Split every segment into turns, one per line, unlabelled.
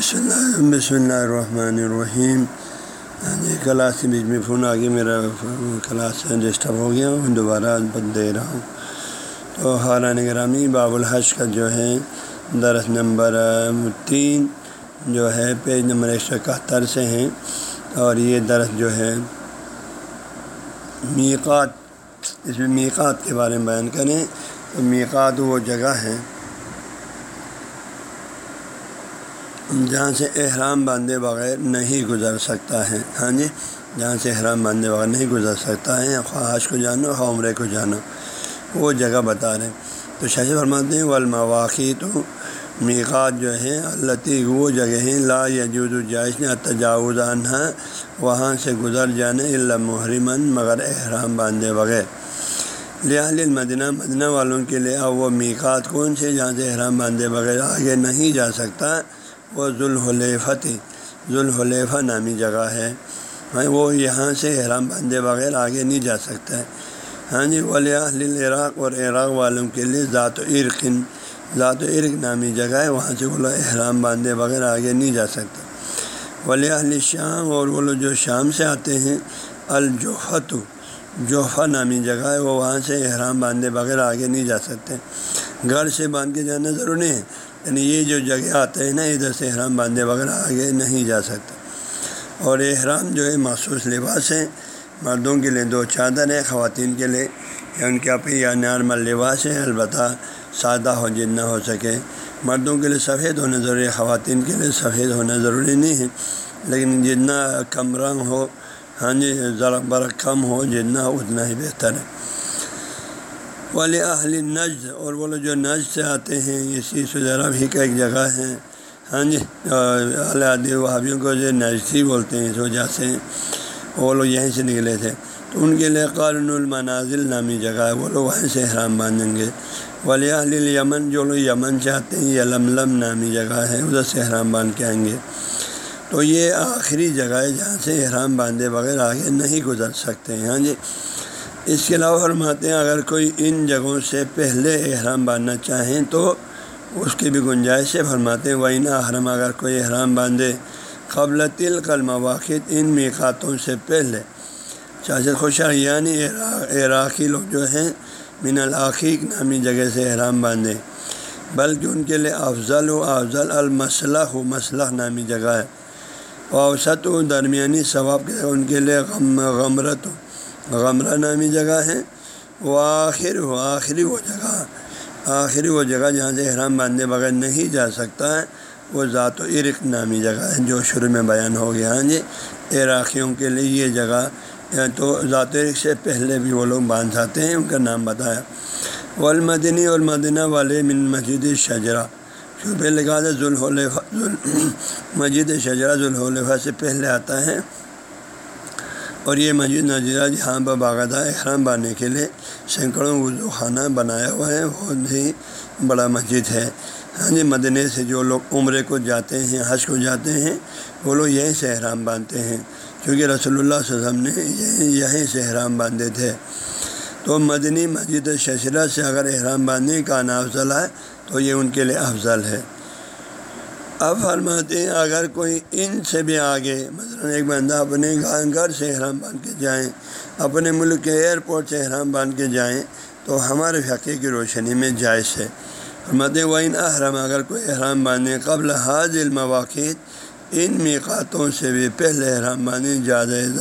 بسم اللہ بسم اللہ الرحمن الرحیم جی کلاس کے بیچ میں فون آگے میرا کلاس ڈسٹرب ہو گیا ہوں دوبارہ دے رہا ہوں تو حالان گرامی باب الحج کا جو ہے درس نمبر تین جو ہے پیج نمبر ایک سو اکہتر سے ہیں اور یہ درس جو ہے میقات اس میں میقات کے بارے میں بیان کریں تو میقات وہ جگہ ہے جہاں سے احرام باندھے بغیر نہیں گزر سکتا ہے۔ ہاں جی؟ جہاں سے احرام باندھے بغیر نہیں گزر سکتا ہے، خواہش کو جانو خواہ عمرے کو جانو۔ وہ جگہ بتا رہے ہیں۔ تو شاہ فرماتے ہیں والمواقع تو میقات جو ہے اللہ وہ جگہ ہیں، لا یجود جائز نے تجاوز عنہ وہاں سے گزر جانے اللہ محرمن مگر احرام باندھے بغیر۔ لہٰذ مدینہ مدینہ والوں کے لیے، اب وہ میقات کون سے؟ جہاں سے احرام باندھے بغیر آگے نہیں جا سکتا۔ وہ ذوالحلیفہ تھی ذوالحلیفہ نامی جگہ ہے۔ ہاں وہ یہاں سے احرام باندھے بغیر آگے نہیں جا سکتا ہے۔ ہاں جی ولی عراق اور عراق والوں کے لیے ذات و عرقن ذات و عرق نامی جگہ ہے۔ وہاں سے وہ لوگ احرام باندھے بغیر آگے نہیں جا سکتا ولی اہل شام اور وہ لوگ جو شام سے آتے ہیں الجوفت جوفہ نامی جگہ ہے۔ وہ وہاں سے احرام باندھے بغیر آگے نہیں جا سکتے۔ گھر سے باندھ کے جانا ضروری ہے۔ یعنی یہ جو جگہ آتے ہیں نا ادھر سے احرام باندھے بغیر آگے نہیں جا سکتے۔ اور احرام جو ہے مخصوص لباس ہے مردوں کے لیے دو چادر ہے خواتین کے لیے۔ یا ان کے اپنی یا نارمل لباس ہے البتہ سادہ ہو جتنا ہو سکے۔ مردوں کے لیے سفید ہونا ضروری ہے خواتین کے لیے سفید ہونا ضروری نہیں ہے۔ لیکن جتنا کم رنگ ہو ہاں جی ذرا برق کم ہو جتنا اتنا ہی بہتر ہے۔ والے اہل نجد، اور وہ لوگ جو نج سے آتے ہیں اسی سجرا بھی کا ایک جگہ ہے ہاں جی علیہ وہابیوں کو جو نجسی بولتے ہیں، اس وجہ سے وہ لوگ یہیں سے نکلے تھے۔ تو ان کے لیے قارن المنازل نامی جگہ ہے، وہ لوگ وہیں سے احرام باندھیں گے۔ ولی اہل یمن جو لوگ یمن سے آتے ہیں، یہ لم نامی جگہ ہے، ادھر سے احرام باندھ کے آئیں گے۔ تو یہ آخری جگہ ہے جہاں سے احرام باندھے بغیر آگے نہیں گزر سکتے۔ ہیں ہاں جی اس کے علاوہ فرماتے ہیں، اگر کوئی ان جگہوں سے پہلے احرام باندھنا چاہیں تو اس کی بھی گنجائش ہے۔ فرماتے ہیں وہ نہ احرام اگر کوئی احرام باندھے قبل تل کل مواقع ان میقاتوں سے پہلے۔ چاچت خوشحال یعنی عراقی لوگ جو ہیں، من العقیق نامی جگہ سے احرام باندھے۔ بلکہ ان کے لیے افضل و افضل المسلح و مسلح نامی جگہ ہے۔ اوسط و درمیانی ثواب کے ان کے لیے غم غمرت غمرہ نامی جگہ ہے۔ وہ آخر ہو آخری وہ جگہ۔ آخری وہ جگہ جہاں سے احرام باندھے بغیر نہیں جا سکتا ہے، وہ ذات و عرق نامی جگہ ہے، جو شروع میں بیان ہو گیا۔ ہاں جی عراقیوں کے لیے یہ جگہ تو ذات و عرق سے پہلے بھی وہ لوگ باندھ جاتے ہیں، ان کا نام بتایا۔ والمدنی اور والے من مسجد شجرا جو پہلے کہا تھا ذوالحلیفہ مسجد شجرا ذوالحلیفہ سے پہلے آتا ہے۔ اور یہ مسجد نظیرہ جہاں جی پر باغاعدہ احرام باندھنے کے لیے سینکڑوں وضو خانہ بنایا ہوا ہے، بہت ہی بڑا مسجد ہے۔ ہاں جی مدنے سے جو لوگ عمرے کو جاتے ہیں، حج کو جاتے ہیں، وہ لوگ یہیں سے احرام باندھتے ہیں۔ کیونکہ رسول اللہ صلی اللہ علیہ وسلم نے یہیں سے احرام باندھے تھے۔ تو مدنی مسجد ششرہ سے اگر احرام باندھنے کا نا افضل ہے تو یہ ان کے لیے افضل ہے۔ اب فرماتے ہیں اگر کوئی ان سے بھی آگے، مثلاً ایک بندہ اپنے گھر سے احرام باندھ کے جائیں، اپنے ملک کے ایئرپورٹ سے احرام باندھ کے جائیں، تو ہمارے فقے کی روشنی میں جائز ہے۔ فرماتے وہ ان احرام اگر کوئی احرام باندھے قبل حاض المواقع، ان میقاتوں سے بھی پہلے احرام باندھے جائز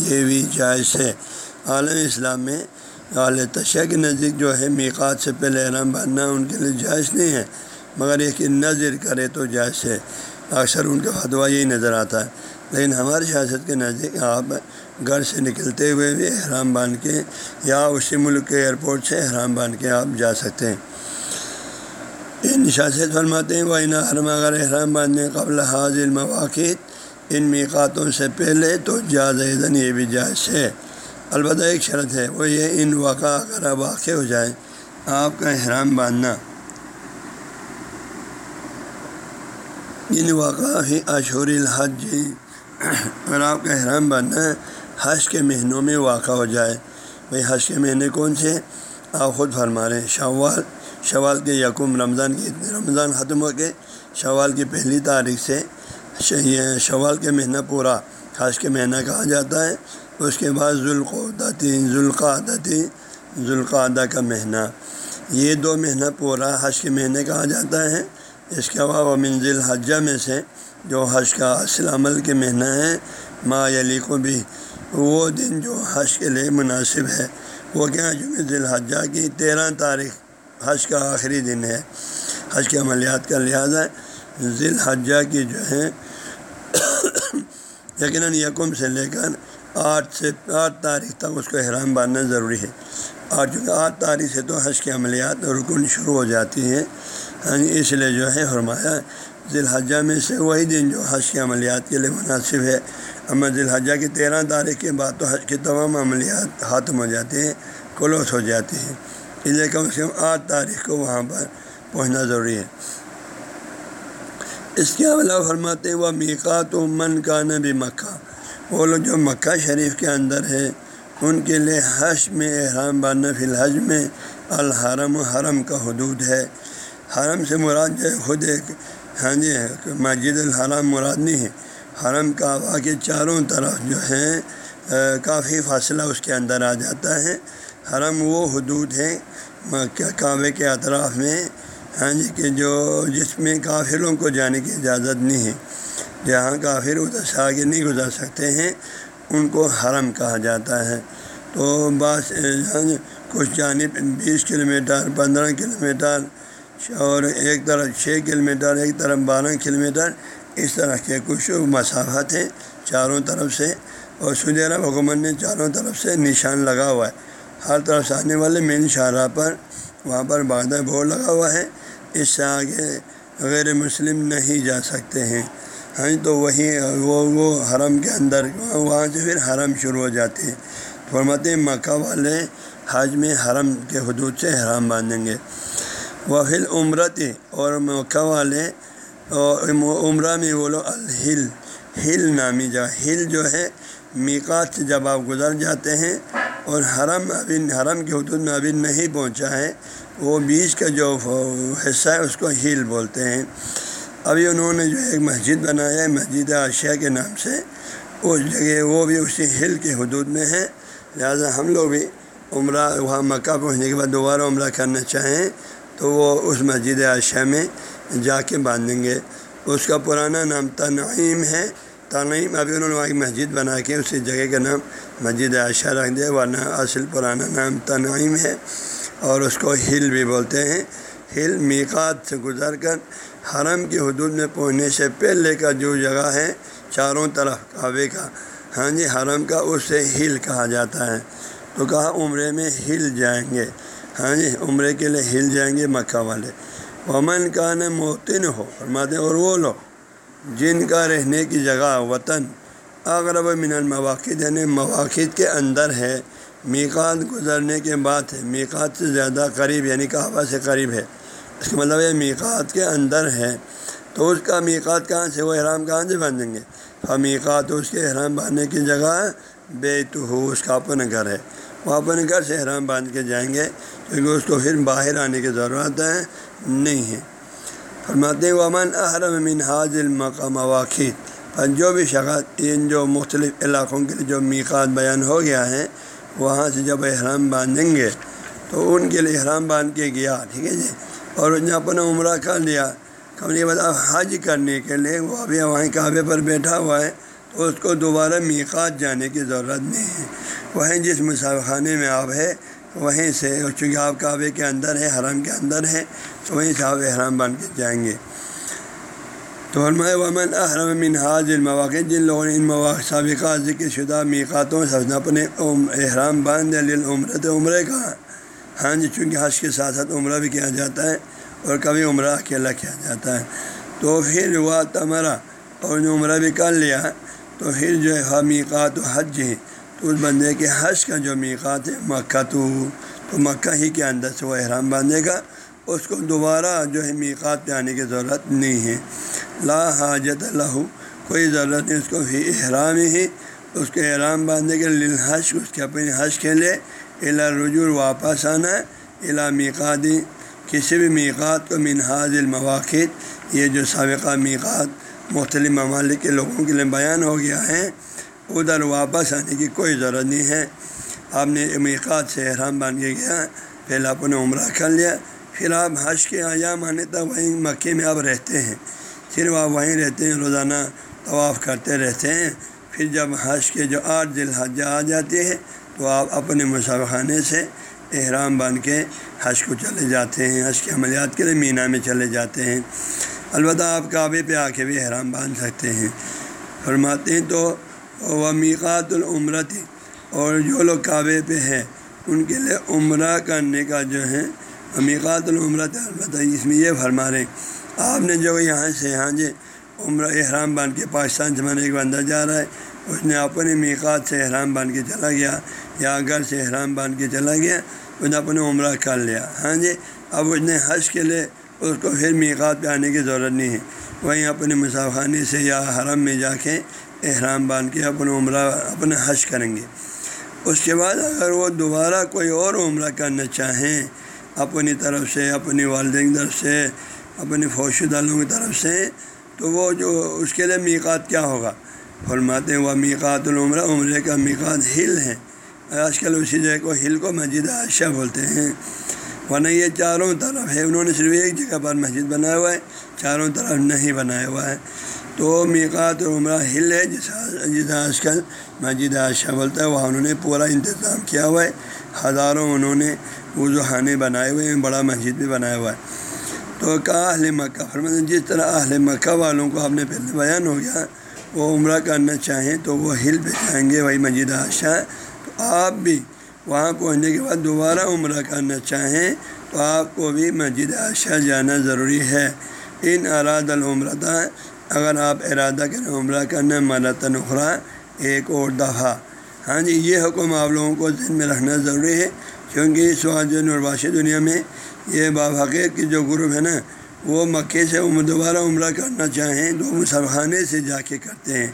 یہ بھی جائز ہے۔ عالم اسلام میں عال تشیع کے نزدیک جو ہے، میقات سے پہلے احرام باندھنا ان کے لیے جائز نہیں ہے۔ مگر ایک نظر کرے تو جیسے اکثر ان کا فتویٰ یہی نظر آتا ہے۔ لیکن ہماری سیاست کے نزدیک آپ گھر سے نکلتے ہوئے بھی احرام باندھ کے یا اسی ملک کے ایئرپورٹ سے احرام باندھ کے آپ جا سکتے ہیں۔ ان شاست فرماتے ہیں وہ ان حرم اگر احرام باندھنے قبل حاضر مواقع ان میقاتوں سے پہلے تو جاز یہ بھی جائز ہے۔ البتہ ایک شرط ہے، وہ یہ ان واقع اگر واقع ہو جائے آپ کا احرام باندھنا۔ یعنی واقع ہی اشور الحج اگر آپ کا احرام بننا حج کے مہینوں میں واقع ہو جائے۔ بھائی، حج کے مہینے کون سے؟ آپ خود فرما رہے ہیں، شوال۔ شوال کے یقم رمضان کی رمضان ختم ہو کے شوال کی پہلی تاریخ سے شوال کے مہینہ پورا حج کے مہینہ کہا جاتا ہے۔ اس کے بعد ذوالقعدتی ذوالقعدتی ذوالقعدہ کا مہینہ۔ یہ دو مہینہ پورا حج کے مہینے کہا جاتا ہے۔ اس کے علاوہ منزل حجہ میں سے جو حج کا اصل عمل کے مہینہ ہے، ما علی کو بھی وہ دن جو حج کے لیے مناسب ہے۔ وہ کیا ذی الحجہ کی تیرہ تاریخ حج کا آخری دن ہے، حج کے عملیات کا لحاظ ہے۔ ذی الحجہ کی جو ہے، یقیناً یکم سے لے کر آٹھ سے آٹھ تاریخ تک اس کو احرام باندھنا ضروری ہے۔ اور چونکہ آٹھ تاریخ سے تو حج کی عملیات رکن شروع ہو جاتی ہیں ہاں جی، اس لیے جو ہے فرمایا ذی الحجہ میں سے وہی دن جو حج کی عملیات کے لیے مناسب ہے۔ اما ذی الحجہ کی تیرہ تاریخ کے بعد تو حج کی تمام عملیات ختم ہو جاتے ہیں، کلوس ہو جاتی ہیں۔ اس لیے کم سے کم آٹھ تاریخ کو وہاں پر پہنچنا ضروری ہے۔ اس کے علاوہ فرماتے ہیں وہ میکات و من کا نبی مکہ وہ لوگ جو مکہ شریف کے اندر ہے ان کے لیے حج میں احرام باندھنا فی الحج میں الحرم و حرم کا حدود ہے۔ حرم سے مراد جو ہے خود ایک ہاں جی مسجد الحرام مراد نہیں ہے۔ حرم کعبہ کے چاروں طرف جو ہے کافی فاصلہ اس کے اندر آ جاتا ہے۔ حرم وہ حدود ہے کعبے کے اطراف میں ہاں جی کہ جو، جس میں کافروں کو جانے کی اجازت نہیں ہے۔ جہاں کافر ادھر سے آگے نہیں گزر سکتے ہیں، ان کو حرم کہا جاتا ہے۔ تو بعض ہاں جی کچھ جانب بیس کلو میٹر پندرہ کلو میٹر اور ایک طرف چھ کلو میٹر ایک طرف بارہ کلو میٹر اس طرح کے کچھ مسافت ہیں چاروں طرف سے۔ اور سعودی عرب حکومت نے چاروں طرف سے نشان لگا ہوا ہے۔ ہر طرف سے آنے والے مین شاہراہ پر وہاں پر باغ بورڈ لگا ہوا ہے۔ اس سے آگے غیر مسلم نہیں جا سکتے ہیں۔ ہاں جی، تو وہیں وہ وہ حرم کے اندر، وہاں سے پھر حرم شروع ہو جاتے ہیں۔ فرماتے مکہ والے حج میں حرم کے حدود سے حرام باندھیں گے۔ وحل عمرت اور مکہ والے عمرہ میں بولو الہل، ہل نامی جگہ ہل جو ہے میکات سے جب آپ گزر جاتے ہیں اور حرم ابھی حرم کے حدود میں ابھی نہیں پہنچا ہے، وہ بیچ کا جو حصہ ہے اس کو ہل بولتے ہیں۔ ابھی انہوں نے جو ایک مسجد بنایا ہے، مسجد عشیہ کے نام سے، اس جگہ وہ بھی اسی ہل کے حدود میں ہے۔ لہٰذا ہم لوگ بھی عمرہ، وہاں مکہ پہنچنے کے بعد دوبارہ عمرہ کرنا چاہیں۔ تو وہ اس مسجد عائشہ میں جا کے باندھیں گے۔ اس کا پرانا نام تنعیم ہے۔ تنعیم ابھی انہوں نے وہاں ایک مسجد بنا کے اسی جگہ کا نام مسجد عائشہ رکھ دیا، ورنہ اصل پرانا نام تنعیم ہے۔ اور اس کو ہل بھی بولتے ہیں۔ ہل میکات سے گزر کر حرم کی حدود میں پہنچنے سے پہلے کا جو جگہ ہے چاروں طرف کعبے کا۔ ہاں جی حرم کا اس سے ہل کہا جاتا ہے۔ تو کہا عمرے میں ہل جائیں گے۔ ہاں جی عمرے کے لیے ہل جائیں گے مکہ والے۔ ومن کا ن موتن ہو فرماتے اور وہ لوگ جن کا رہنے کی جگہ وطن اغرب من المواقع یعنی مواقع کے اندر ہے میکات گزرنے کے بعد ہے میکات سے زیادہ قریب یعنی کعبہ سے قریب ہے۔ اس کا مطلب یہ میکات کے اندر ہے، تو اس کا میکات کہاں سے، وہ احرام کہاں سے باندھیں گے؟ ہم میکات اس کے احرام باندھنے کی جگہ بے تو ہو اس کا اپنا گھر ہے۔ وہ اپنے گھر سے احرام باندھ کے جائیں گے، کیونکہ اس کو پھر باہر آنے کی ضرورت ہے، نہیں ہے۔ فرماتے ومن احرم من حاضل مقام مواقع پر جو بھی شخص ان جو مختلف علاقوں کے لیے جو میقات بیان ہو گیا ہے، وہاں سے جب احرام باندھیں گے، تو ان کے لیے احرام باندھ کے گیا، ٹھیک ہے جی؟ اور ان نے اپنا عمرہ کر لیا۔ کبھی کے بعد حج کرنے کے لیے وہ ابھی وہیں کعبے پر بیٹھا ہوا ہے، تو اس کو دوبارہ میقات جانے کی ضرورت نہیں ہے۔ وہیں جس مسافخانے میں آپ ہے وہیں سے چونکہ آپ کعبے کے اندر ہے حرم کے اندر ہے تو وہیں سے آپ احرام بن کے جائیں گے۔ تو علماء ومن احرم من حاض المواقع، جن لوگوں نے ان مواقع سابقہ ذکر شدہ میقاتوں سے اپنے احرام باندھ عمرت عمرے کا ہاں جی چونکہ حج کے ساتھ ساتھ عمرہ بھی کیا جاتا ہے اور کبھی عمرہ اکیلا کیا جاتا ہے۔ تو پھر وہ تمرا اور جو عمرہ بھی کر لیا، تو پھر جو ہے ہاں، میقات و حج ہے اس بندے کے حج کا جو میقات ہے مکہ تو تو مکہ ہی کے اندر سے وہ احرام باندھے گا۔ اس کو دوبارہ جو ہے میقات پہ آنے کی ضرورت نہیں ہے۔ لا حاجت اللہ کوئی ضرورت نہیں، اس کو بھی احرام ہی۔ اس کے احرام باندھنے کے لیے حج، اس کے اپنے حج کے لیے الا رجوع واپس آنا الا میقاتی کسی بھی میقات کو منحاظ المواقع یہ جو سابقہ میقات مختلف ممالک کے لوگوں کے لیے بیان ہو گیا ہے۔ ادھر واپس آنے کی کوئی ضرورت نہیں ہے۔ آپ نے میقات سے احرام باندھ کے گیا، پہلے آپ نے عمرہ کر لیا، پھر آپ حج کے ایام آنے تک وہیں مکے میں آپ رہتے ہیں۔ صرف آپ وہیں رہتے ہیں، روزانہ طواف کرتے رہتے ہیں۔ پھر جب حج کے جو آٹھ دل حج آ جاتے ہیں، تو آپ اپنے مسافخانے سے احرام باندھ کے حج کو چلے جاتے ہیں۔ حج کے عملیات کے لیے مینا میں چلے جاتے ہیں۔ البتہ آپ کعبے پہ آ کے بھی احرام باندھ سکتے ہیں۔ فرماتے ہیں تو وہ میقات العمرت اور جو لوگ کعبے پہ ہیں، ان کے لیے عمرہ کرنے کا جو ہے، میقات العمرت البتہ اس میں یہ فرما رہے آپ نے جو یہاں سے یہاں جی عمرہ احرام باندھ کے پاکستان زمانے کے بندہ جا رہا ہے، اس نے اپنے میقات سے احرام باندھ کے چلا گیا، یا گھر سے احرام باندھ کے چلا گیا، اس نے اپنے عمرہ کر لیا۔ ہاں جی اب اس نے حج کے لیے اس کو پھر میقات پہ آنے کی ضرورت نہیں ہے۔ وہیں اپنے مسافانی سے یا حرم میں جا کے احرام باندھ کے اپنا عمرہ، اپنا حج کریں گے۔ اس کے بعد اگر وہ دوبارہ کوئی اور عمرہ کرنا چاہیں، اپنی طرف سے، اپنی والدین کی طرف سے، اپنی فوش دالوں کی طرف سے، تو وہ جو اس کے لیے میقات کیا ہوگا؟ فرماتے ہیں، وہ میقات العمرہ، عمرے کا میقات ہل ہے۔ آج کل اسی جگہ کو، ہل کو مسجد عائشہ بولتے ہیں۔ ورنہ یہ چاروں طرف ہے۔ انہوں نے صرف ایک جگہ پر مسجد بنایا ہوا ہے، چاروں طرف نہیں بنایا ہوا ہے۔ تو میقات عمرہ ہل ہے، جس جس آج کل مسجد عائشہ بولتا ہے، وہاں انہوں نے پورا انتظام کیا ہوا ہے۔ ہزاروں انہوں نے وضو خانے بنائے ہوئے ہیں، بڑا مسجد بھی بنایا ہوا ہے۔ تو کہا اہل مکہ؟ فرما جس طرح اہل مکہ والوں کو آپ نے پہلے بیان ہو گیا، وہ عمرہ کرنا چاہیں تو وہ ہل پہ جائیں گے، وہی مسجد عائشہ تو آپ بھی وہاں پہنچنے کے بعد دوبارہ عمرہ کرنا چاہیں تو آپ کو بھی مسجد عائشہ جانا ضروری ہے۔ ان اراد العمرہ اگر آپ ارادہ کریں عمرہ کرنا مرت نخرا ایک اور دفعہ۔ ہاں جی یہ حکم آپ لوگوں کو ذہن میں رکھنا ضروری ہے، کیونکہ اس وقت جو نرباشی دنیا میں یہ بابحقیق کی جو گروپ ہے نا، وہ مکے سے دوبارہ عمرہ کرنا چاہیں تو مسلخانے سے جا کے کرتے ہیں۔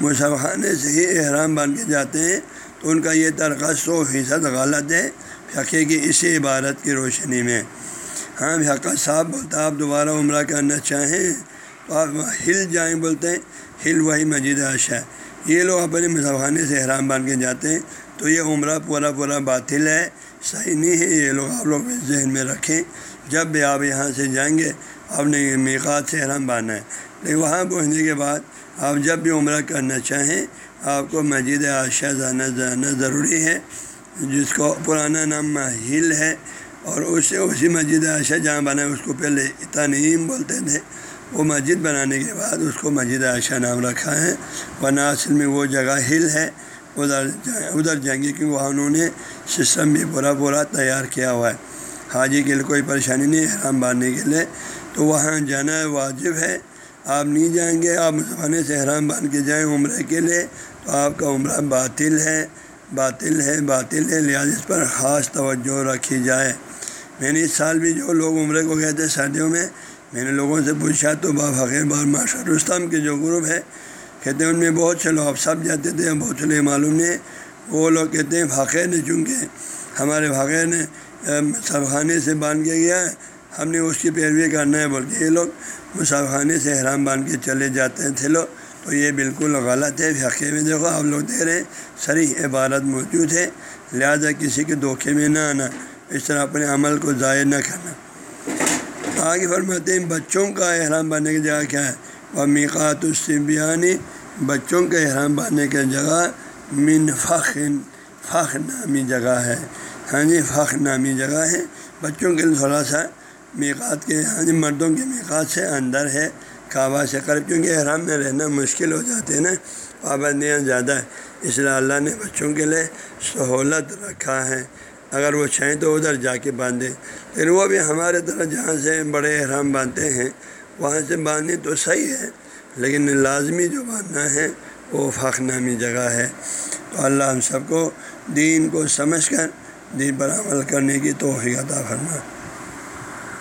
مسلخانے سے ہی احرام بن کے جاتے ہیں، تو ان کا یہ ترقہ سو فیصد غلط ہے۔ فقے کی اسی عبارت کی روشنی میں۔ ہاں حقہ صاحب بولتا آپ دوبارہ عمرہ کرنا چاہیں آپ ہل جائیں بولتے ہیں، ہل وہی مسجد عائشہ ہے۔ یہ لوگ اپنے مسلخانے سے احرام بن کے جاتے ہیں۔ تو یہ عمرہ پورا پورا باطل ہے، صحیح نہیں ہے۔ یہ لوگ آپ لوگ ذہن میں رکھیں۔ جب بھی آپ یہاں سے جائیں گے، آپ نے میقات سے حرم باندھنا ہے۔ لیکن وہاں پہنچنے کے بعد آپ جب بھی عمرہ کرنا چاہیں، آپ کو مسجد عائشہ جانا جانا ضروری ہے۔ جس کو پرانا نام ہل ہے اور اس سے اسی مسجد عائشہ جہاں بنا ہے، اس کو پہلے تنیم بولتے تھے۔ وہ مسجد بنانے کے بعد اس کو مسجد عائشہ نام رکھا ہے۔ ورنہ اصل میں وہ جگہ ہل ہے، ادھر ادھر جائیں گے کیونکہ وہاں انہوں نے سسٹم بھی پورا پورا تیار کیا ہوا ہے۔ حاجی کے لیے کوئی پریشانی نہیں ہے حرام باندھنے کے لیے۔ تو وہاں جانا واجب ہے۔ آپ نہیں جائیں گے، آپ مسلمانے سے حرام باندھ کے جائیں عمرے کے لیے۔ تو آپ کا عمرہ باطل ہے باطل ہے باطل ہے۔ لہٰذا اس پر خاص توجہ رکھی جائے۔ میں نے اس سال بھی جو لوگ عمرے کو گئے تھے سردیوں میں میں نے لوگوں سے پوچھا، تو با فقیر بار ماشاء رستم کے جو گروپ ہے، کہتے ہیں ان میں بہت سے لوگ سب جاتے تھے بہت سے لوگ معلوم نہیں وہ لوگ کہتے ہیں فقیر نے چونکہ ہمارے فقیر نے سب خانے سے باندھ کے گیا ہے ہم نے اس کی پیروی کرنا ہے، بلکہ یہ لوگ مصحف خانے سے احرام باندھ کے چلے جاتے ہیں تھے لوگ۔ تو یہ بالکل غلط ہے۔ فقے میں دیکھو، آپ لوگ دے رہے ہیں سری عبارت موجود ہے، لہٰذا کسی کے دھوکے میں نہ آنا، اس طرح اپنے عمل کو ضائع نہ کرنا۔ آگے فرماتے ہیں، بچوں کا احرام باندھنے کی جگہ کیا ہے؟ وہ میقات السبیانی بچوں کے احرام باندھنے کی جگہ من فخن فخ نامی جگہ ہے۔ ہاں جی فخ نامی جگہ ہے۔ بچوں کے لیے تھوڑا سا میقات کے ہاں جی مردوں کے میقات سے اندر ہے۔ کعبہ سے قریب، کیونکہ احرام میں رہنا مشکل ہو جاتے ہیں نا، پابندیاں زیادہ ہے اس لیے اللہ نے بچوں کے لیے سہولت رکھا ہے۔ اگر وہ چاہیں تو ادھر جا کے باندھیں۔ لیکن وہ بھی ہمارے طرح جہاں سے بڑے احرام باندھتے ہیں، وہاں سے باندھیں تو صحیح ہے، لیکن لازمی جو باندھنا ہے، وہ فاق نامی جگہ ہے۔ تو اللہ ہم سب کو دین کو سمجھ کر، دین پر عمل کرنے کی توفیق عطا فرما۔